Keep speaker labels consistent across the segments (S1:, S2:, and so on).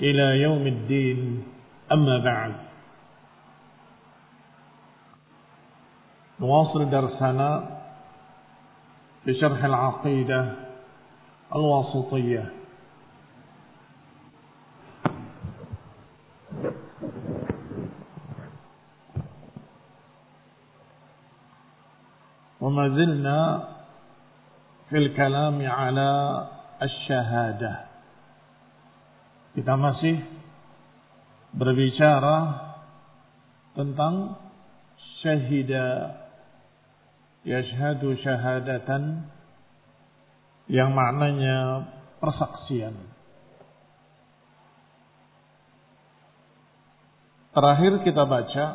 S1: إلى يوم الدين. أما بعد. نواصل درسنا في شرح العقيدة الواسطية. وما زلنا في الكلام على الشهادة. Kita masih berbicara tentang syahida yashhadu syahadatan yang maknanya persaksian. Terakhir kita baca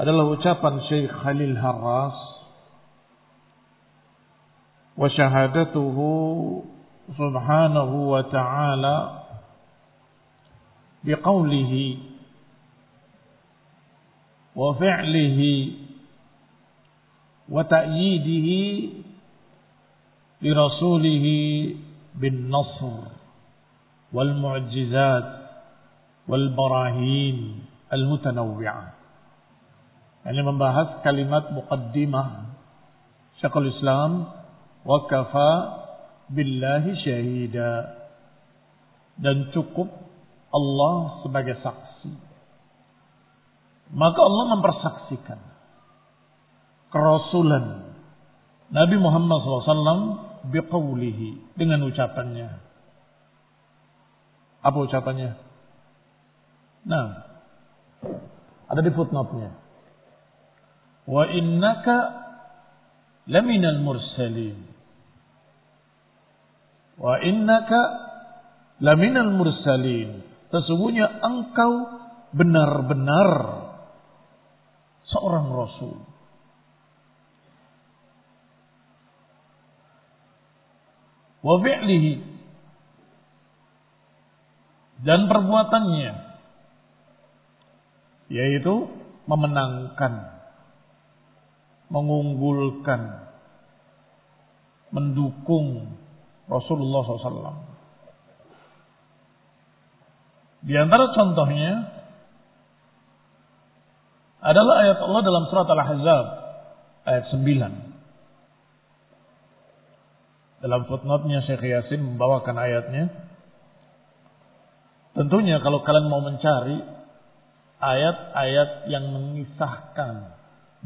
S1: adalah ucapan Syekh Khalil Harras wa syahadatuhu سبحانه وتعالى بقوله وفعله وتأييده لرسوله بالنصر والمعجزات والبراهين المتنوعة. يعني من بحث كلمات مقدمة Syekhul الإسلام وكفى billahi syahida dan cukup Allah sebagai saksi maka Allah mempersaksikan kerasulan Nabi Muhammad SAW biqawlihi dengan ucapannya. Apa ucapannya? Nah, ada di footnote-nya. Wa innaka laminal mursalin. Wa innaka laminal mursalin. Sesungguhnya engkau benar-benar seorang rasul. wa fi'lihi dan perbuatannya yaitu memenangkan mengunggulkan mendukung Rasulullah SAW di antara contohnya adalah ayat Allah dalam surat Al-Ahzab ayat 9 dalam footnote-nya Syekh Yasin membawakan ayatnya. Tentunya kalau kalian mau mencari ayat-ayat yang mengisahkan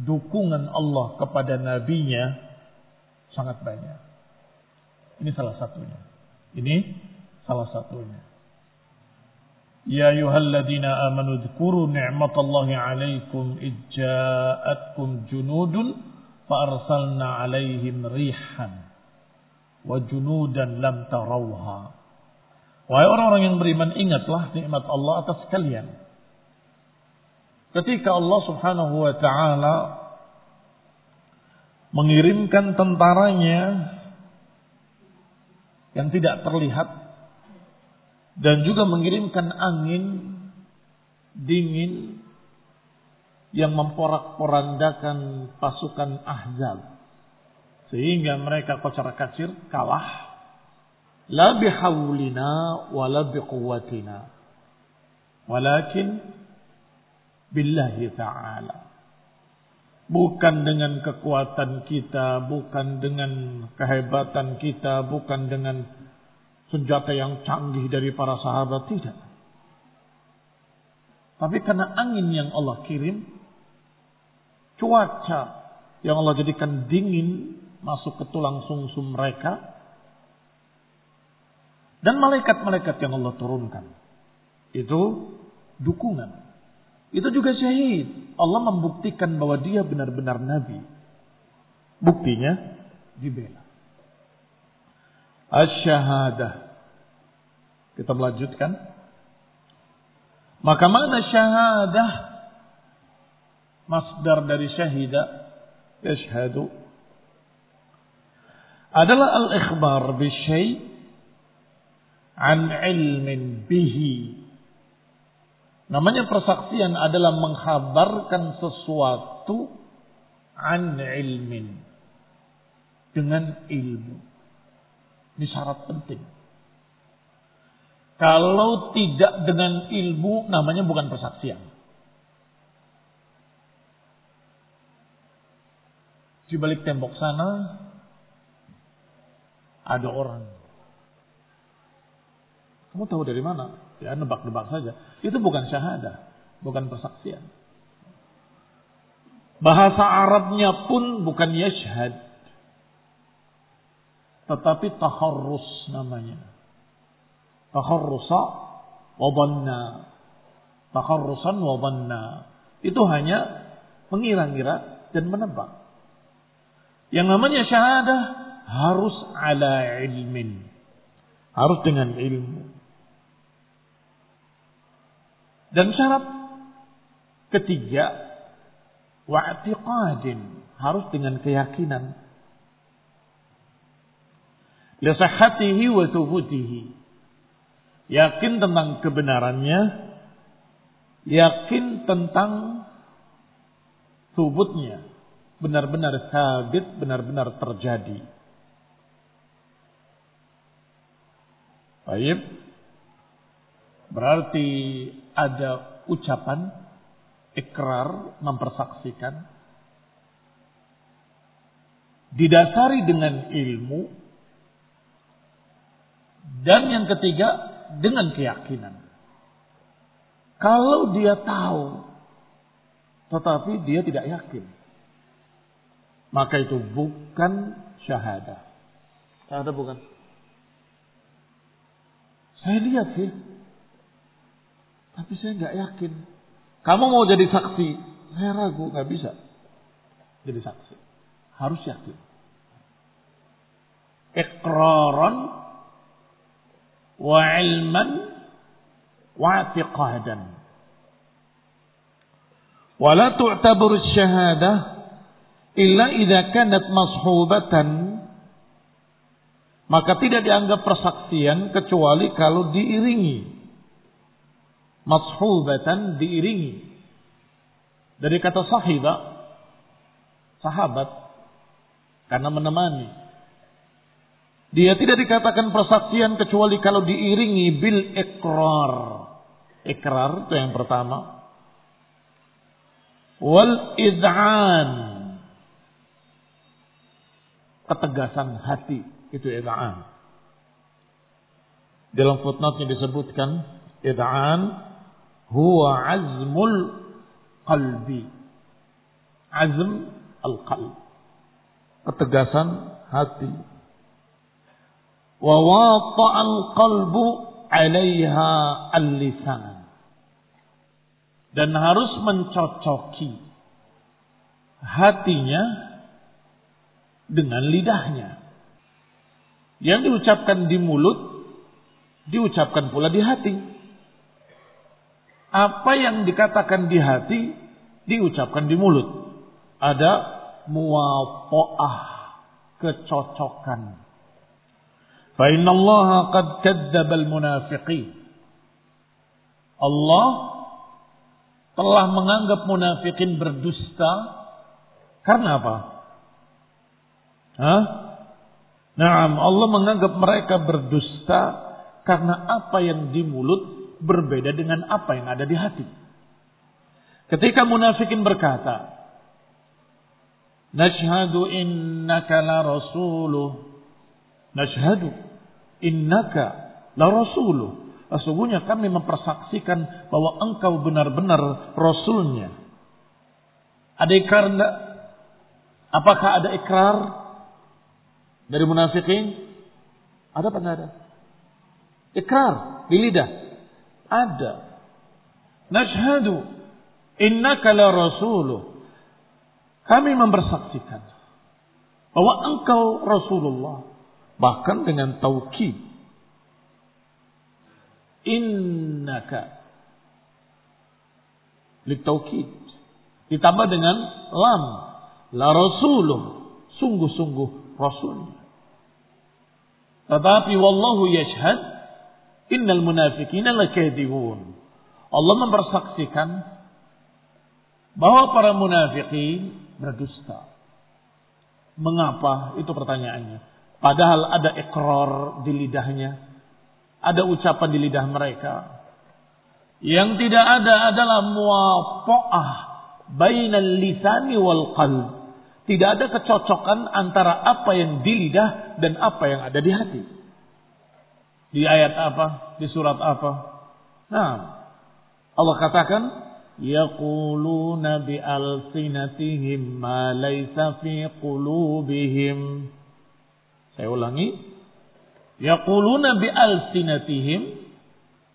S1: dukungan Allah kepada nabinya sangat banyak. Ini salah satunya. Ini salah satunya. Ya ayyuhalladzina amanu dzkuru ni'matallahi 'alaikum ijja'atkum junudun fa arsalna 'alaihim rihan wa junudan lam tarawha. Wahai orang-orang yang beriman, ingatlah nikmat Allah atas kalian. Ketika Allah Subhanahu wa taala mengirimkan tentaranya yang tidak terlihat dan juga mengirimkan angin dingin yang memporak-porandakan pasukan Ahzab sehingga mereka kocar kacir kalah. La bihawlina wa la biquwatina. Walakin billahi ta'ala. Bukan dengan kekuatan kita, bukan dengan kehebatan kita, bukan dengan senjata yang canggih dari para sahabat tidak. Tapi karena angin yang Allah kirim, cuaca yang Allah jadikan dingin masuk ke tulang sungsum mereka, dan malaikat-malaikat yang Allah turunkan. Itu dukungan. Itu juga syahid. Allah membuktikan bahwa dia benar-benar nabi. Buktinya dibela. Asyahadah. Kita melanjutkan. Maka mana syahadah? Masdar dari syahida. Yashhadu. Adalah al-ikhbar bisyai' an ilmin bihi. Namanya persaksian adalah menghabarkan sesuatu an ilmin. Dengan ilmu. Ini syarat penting. Kalau tidak dengan ilmu namanya bukan persaksian. Di balik tembok sana ada orang. Kamu tahu dari mana? Ya nebak-nebak saja. Itu bukan syahadah, bukan persaksian. Bahasa Arabnya pun bukan yashhad. Tetapi taharrus namanya. Taharrusa wa dhanna. Taharrusan wa dhanna. Itu hanya mengira-ngira dan menebak. Yang namanya syahadah harus ala ilmin. Harus dengan ilmu. Dan syarat ketiga wa'tiqadin harus dengan keyakinan. Lisahhatihi wa thubutihi yakin tentang kebenarannya, yakin tentang subutnya, benar-benar sabit, benar-benar terjadi. Baik. Berarti ada ucapan ikrar mempersaksikan didasari dengan ilmu dan yang ketiga dengan keyakinan. Kalau dia tahu, tetapi dia tidak yakin, maka itu bukan syahadah. Syahadah bukan. Saya lihat sih, tapi saya nggak yakin. Kamu mau jadi saksi, saya ragu, nggak bisa jadi saksi. Harus yakin. Ikraran wa ilman wa i'tiqadan. Wala tu'tabaru syahadah illa idza kanat mashubatan maka tidak dianggap persaksian kecuali kalau diiringi mashubatan diiringi dari kata sahiba sahabat karena menemani dia tidak dikatakan persaksian kecuali kalau diiringi bil ikrar. Ikrar itu yang pertama. Wal id'an. Ketegasan hati. Itu id'an. Dalam footnote-nya disebutkan. Id'an. Huwa azmul qalbi. Azm al-qalb. Ketegasan hati wa qalbu 'alaiha al-lisan dan harus mencocoki hatinya dengan lidahnya yang diucapkan di mulut diucapkan pula di hati apa yang dikatakan di hati diucapkan di mulut. Ada muwafoah kecocokan. Fa innallaha qad kadzdzabal munafiqin. Allah telah menganggap munafikin berdusta karena apa? Hah? Nah, Allah menganggap mereka berdusta karena apa yang di mulut berbeda dengan apa yang ada di hati. Ketika munafikin berkata, "Nashhadu innaka la rasuluh." Nashhadu innaka la rasuluh. Sesungguhnya kami mempersaksikan bahwa engkau benar-benar rasulnya. Ada ikrar enggak? Apakah ada ikrar dari munafikin? Ada apa enggak ada? Ikrar di lidah. Ada. Nashhadu innaka la rasuluh. Kami mempersaksikan bahwa engkau Rasulullah. Bahkan dengan taukid. Innaka. Litaukid. Ditambah dengan lam. La rasuluh. Sungguh-sungguh rasulnya. Tetapi wallahu yashhad innal munafikina lakadibun. Allah mempersaksikan bahwa para munafikin berdusta. Mengapa? Itu pertanyaannya. Padahal ada ekor di lidahnya. Ada ucapan di lidah mereka. Yang tidak ada adalah muwafa'ah bainal lisani wal qalb. Tidak ada kecocokan antara apa yang di lidah dan apa yang ada di hati. Di ayat apa? Di surat apa? Nah, Allah katakan, Yaquluna bi alsinatihim ma laysa fi qulubihim. Saya ulangi. Yaquluna bi alsinatihim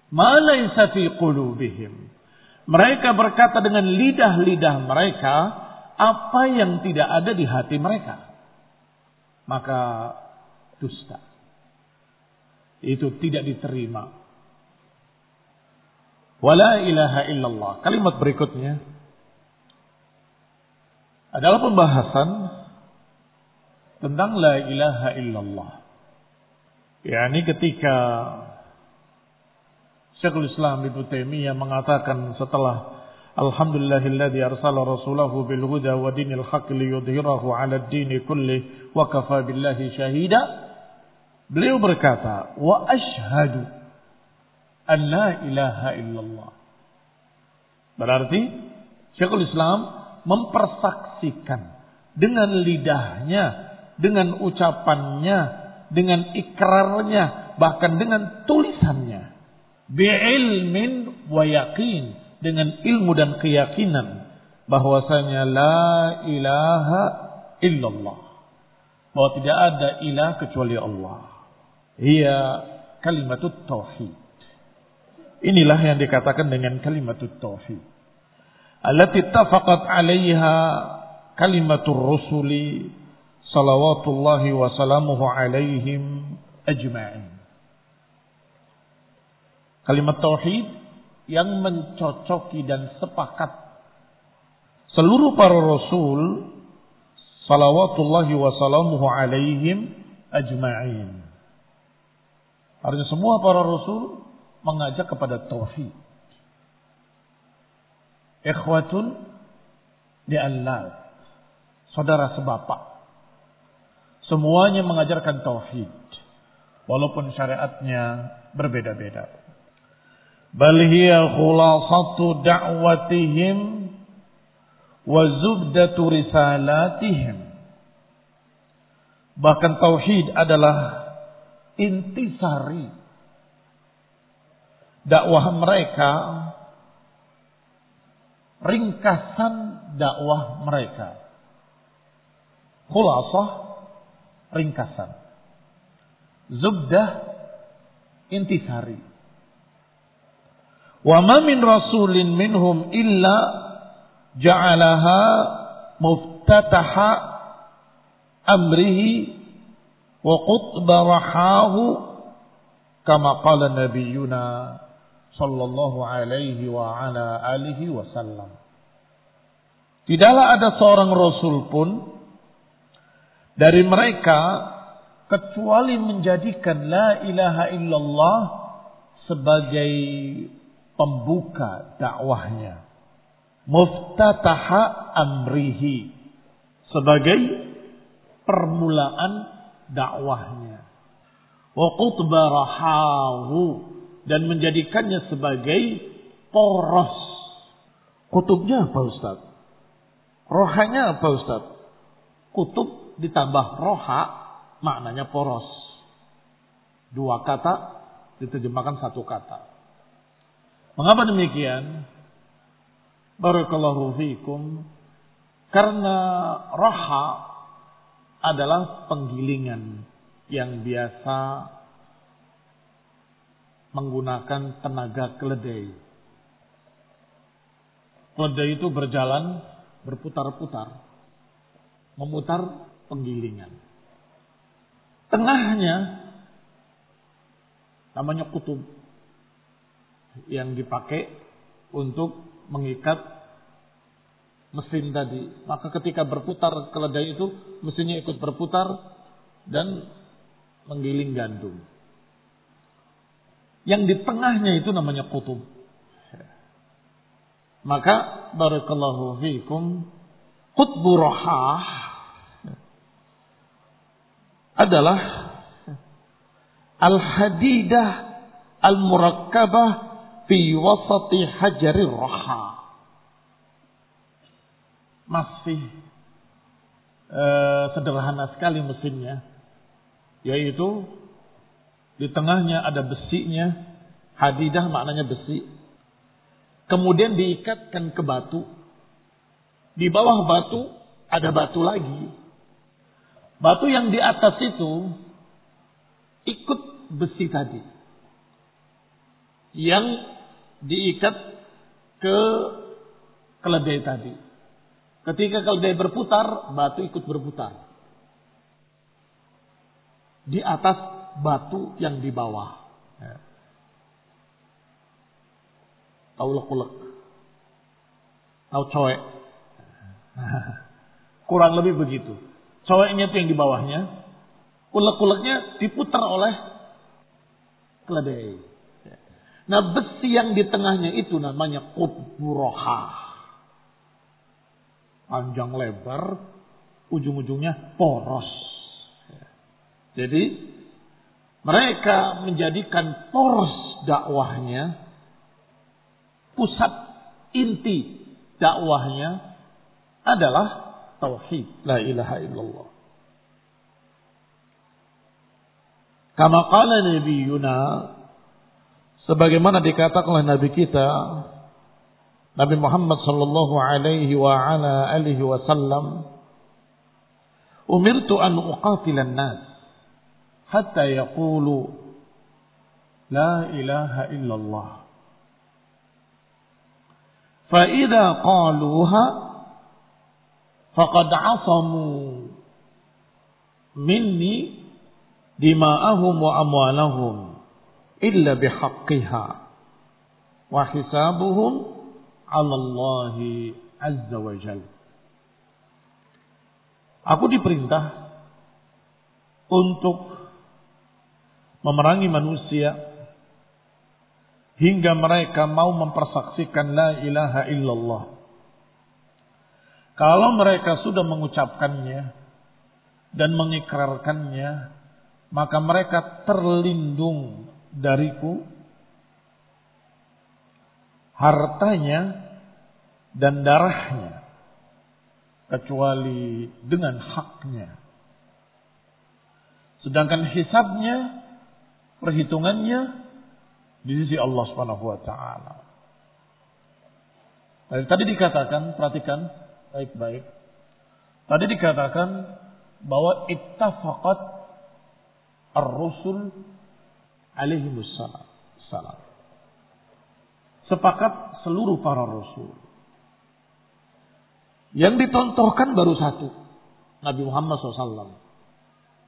S1: ma laysa fi qulubihim. Mereka berkata dengan lidah-lidah mereka apa yang tidak ada di hati mereka. Maka dusta. Itu tidak diterima. Wala ilaha illallah. Kalimat berikutnya adalah pembahasan tentang la ilaha illallah. yakni ketika Syekhul Islam Ibnu Taimiyah mengatakan setelah Alhamdulillahilladzi arsala rasulahu bil huda wa dinil haqq liyudhhirahu 'ala ad-din kulli wa kafa billahi syahida. Beliau berkata, "Wa asyhadu an la ilaha illallah." Berarti Syekhul Islam mempersaksikan dengan lidahnya, dengan ucapannya, dengan ikrarnya, bahkan dengan tulisannya. Bi'ilmin wa yaqin dengan ilmu dan keyakinan bahwasanya la ilaha illallah. Bahwa tidak ada ilah kecuali Allah. Ia kalimatut tauhid. Inilah yang dikatakan dengan kalimatut tauhid. Allati tafaqat 'alaiha kalimatur rusuli salawatullahi wa salamuhu alaihim ajma'in. Kalimat tauhid yang mencocoki dan sepakat seluruh para rasul salawatullahi wasalamuhu alaihim ajma'in. Artinya semua para rasul mengajak kepada tauhid. Ikhwatun di Allah. Saudara sebapak. Semuanya mengajarkan tauhid. Walaupun syariatnya berbeda-beda bal hiya khulasatu da'watihim wa zubdatu risalatihim bahkan tauhid adalah intisari. Dakwah mereka ringkasan dakwah mereka. Khulasah ringkasan. Zubdah intisari. Wa ma min rasulin minhum illa ja'alaha muftataha amrihi wa qutba rahahu kama qala nabiyuna sallallahu alaihi wa ala alihi. Tidaklah ada seorang rasul pun dari mereka kecuali menjadikan la ilaha illallah sebagai pembuka dakwahnya. Muftataha amrihi. Sebagai permulaan dakwahnya. Wa. Dan menjadikannya sebagai poros. Kutubnya apa Ustaz? Rohanya apa Ustaz? Kutub ditambah roha maknanya poros. Dua kata diterjemahkan satu kata. Mengapa demikian? Barakallahu fiikum. Karena raha adalah penggilingan yang biasa menggunakan tenaga keledai. Keledai itu berjalan berputar-putar, memutar penggilingan. Tengahnya namanya kutub yang dipakai untuk mengikat mesin tadi. Maka ketika berputar keledai itu mesinnya ikut berputar dan menggiling gandum. Yang di tengahnya itu namanya kutub. Maka barakallahu fiikum qutbu rahah adalah al-hadidah al-murakkabah fi wasati hajarir raha. Masih uh, sederhana sekali mesinnya. Yaitu di tengahnya ada besinya. Hadidah maknanya besi. Kemudian diikatkan ke batu. Di bawah batu ada batu lagi. Batu yang di atas itu ikut besi tadi. Yang diikat ke keledai tadi. Ketika keledai berputar, batu ikut berputar. Di atas batu yang di bawah. Ya. Tahu ulek Tahu cowek. Kurang lebih begitu. Coweknya itu yang di bawahnya. Ulek-uleknya diputar oleh keledai. Nah besi yang di tengahnya itu namanya kutburoha. Panjang lebar, ujung-ujungnya poros. Jadi mereka menjadikan poros dakwahnya, pusat inti dakwahnya adalah tauhid, la ilaha illallah. Kama qala nabiyuna sebagaimana dikatakan oleh nabi kita Nabi Muhammad sallallahu alaihi wa ala alihi wasallam umirtu an uqatilan nas hatta yaqulu la ilaha illallah. فإذا قالوها فقد عصموا مني دماءهم وأموالهم إلا بحقها ala Allah azza wa jalla. Aku diperintah untuk memerangi manusia hingga mereka mau mempersaksikan la ilaha illallah. Kalau mereka sudah mengucapkannya dan mengikrarkannya, maka mereka terlindung dariku hartanya dan darahnya kecuali dengan haknya. Sedangkan hisabnya perhitungannya di sisi Allah Subhanahu wa taala. Tadi dikatakan, perhatikan baik-baik. Tadi dikatakan bahwa ittafaqat ar-rusul alaihi salam. Sepakat seluruh para rasul. Yang ditontohkan baru satu. Nabi Muhammad SAW.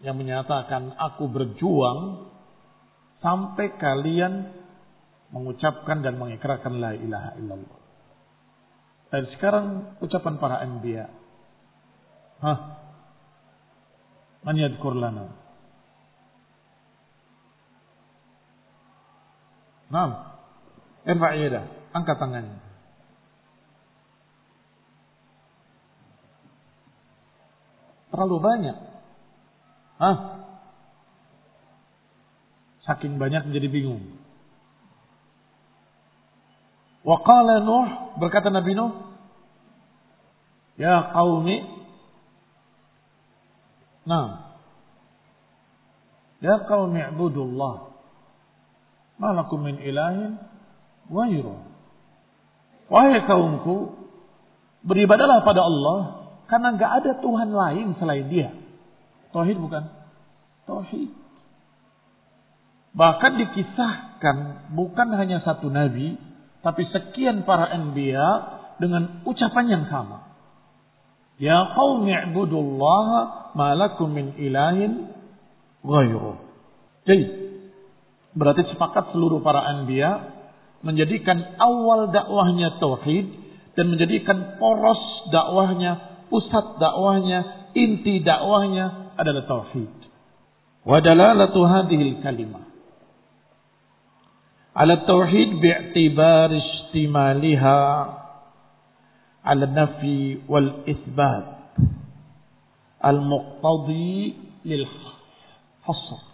S1: Yang menyatakan aku berjuang sampai kalian mengucapkan dan mengikrarkan la ilaha illallah. Dan sekarang ucapan para anbiya. Hah? Man yadkur lana? Naam. Irfa' yadah. Angkat tangannya. Terlalu banyak. Hah? Saking banyak menjadi bingung. Wa qala Nuh, berkata Nabi Nuh, Ya qaumi, Nah, Ya qaumi ibudullah. Malakum min ilahin ghairu. Wahai kaumku, beribadalah pada Allah karena nggak ada Tuhan lain selain Dia. Tauhid bukan? Tauhid. Bahkan dikisahkan bukan hanya satu nabi, tapi sekian para anbiya dengan ucapan yang sama. Ya qaumi ibudullaha ma lakum min ilahin ghairu. Jadi, berarti sepakat seluruh para anbiya menjadikan awal dakwahnya tauhid dan menjadikan poros dakwahnya, pusat dakwahnya, inti dakwahnya adalah tauhid. Wa dalalatu hadhil kalimah ala tauhid bi'tibar istimaliha ala nafi wal isbat al muqtadi lil hasr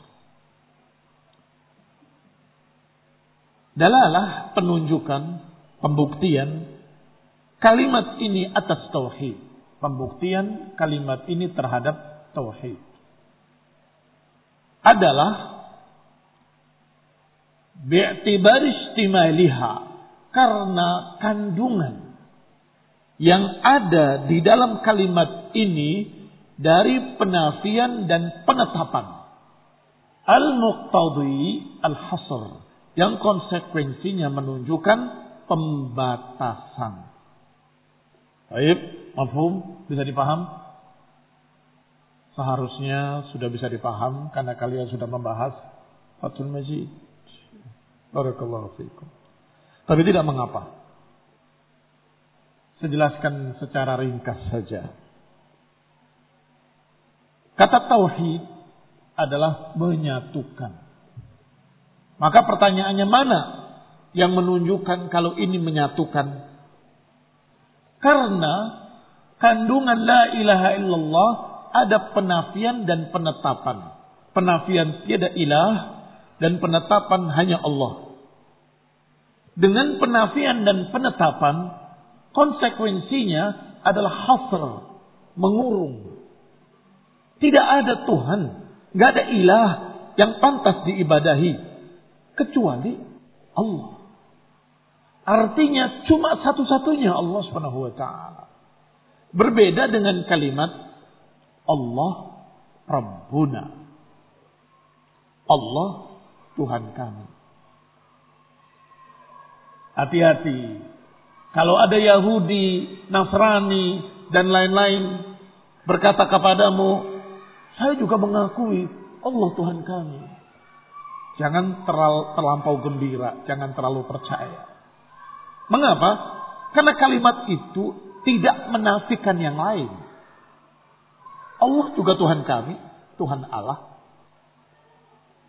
S1: dalalah penunjukan pembuktian kalimat ini atas tauhid. Pembuktian kalimat ini terhadap tauhid. Adalah bi'tibar istimaliha karena kandungan yang ada di dalam kalimat ini dari penafian dan penetapan. Al-muqtadi al-hasr yang konsekuensinya menunjukkan pembatasan. Baik, mafhum bisa dipaham? Seharusnya sudah bisa dipaham karena kalian sudah membahas Fathul Majid. Barakallahu fiikum. Tapi tidak mengapa. Saya jelaskan secara ringkas saja. Kata tauhid adalah menyatukan. Maka pertanyaannya mana yang menunjukkan kalau ini menyatukan? Karena kandungan la ilaha illallah ada penafian dan penetapan. Penafian tiada ilah dan penetapan hanya Allah. Dengan penafian dan penetapan, konsekuensinya adalah hasr, mengurung. Tidak ada Tuhan, nggak ada ilah yang pantas diibadahi kecuali Allah. Artinya cuma satu-satunya Allah Subhanahu wa taala. Berbeda dengan kalimat Allah Rabbuna. Allah Tuhan kami. Hati-hati. Kalau ada Yahudi, Nasrani, dan lain-lain berkata kepadamu, saya juga mengakui Allah Tuhan kami. Jangan terlampau gembira, jangan terlalu percaya. Mengapa? Karena kalimat itu tidak menafikan yang lain. Allah juga Tuhan kami, Tuhan Allah.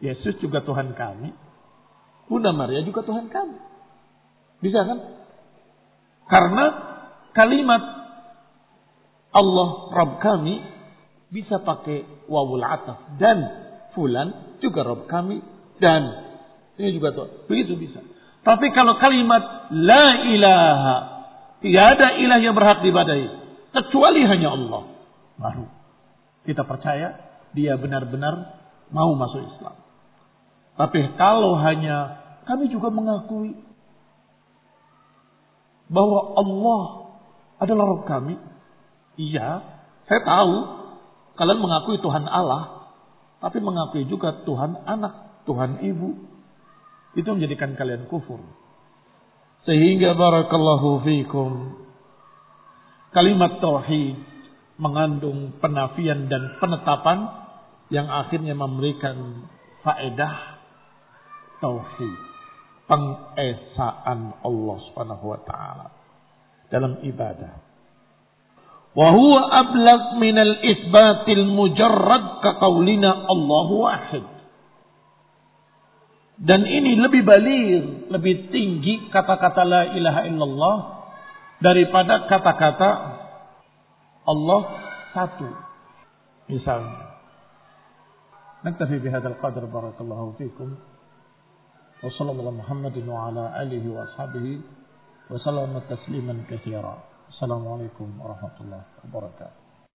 S1: Yesus juga Tuhan kami. Bunda Maria juga Tuhan kami. Bisa kan? Karena kalimat Allah Rabb kami bisa pakai wawul ataf dan fulan juga Rabb kami dan ini juga tuh begitu bisa. Tapi kalau kalimat la ilaha tidak ada ilah yang berhak dibadai kecuali hanya Allah baru kita percaya dia benar-benar mau masuk Islam. Tapi kalau hanya kami juga mengakui bahwa Allah adalah Rabb kami. Iya, saya tahu kalian mengakui Tuhan Allah, tapi mengakui juga Tuhan anak, Tuhan ibu. Itu menjadikan kalian kufur. Sehingga barakallahu fikum kalimat tauhid mengandung penafian dan penetapan yang akhirnya memberikan faedah tauhid, pengesaan Allah Subhanahu wa taala dalam ibadah. Wa huwa ablaq min al-isbatil mujarrad ka qaulina Allahu wahid. Dan ini lebih balir, lebih tinggi kata-kata la ilaha illallah daripada kata-kata Allah satu. Misalnya. Naktafi bihadzal qadr barakallahu fikum. وصلى الله محمد وعلى آله وأصحابه وسلم تسليما كثيرا السلام عليكم ورحمة الله وبركاته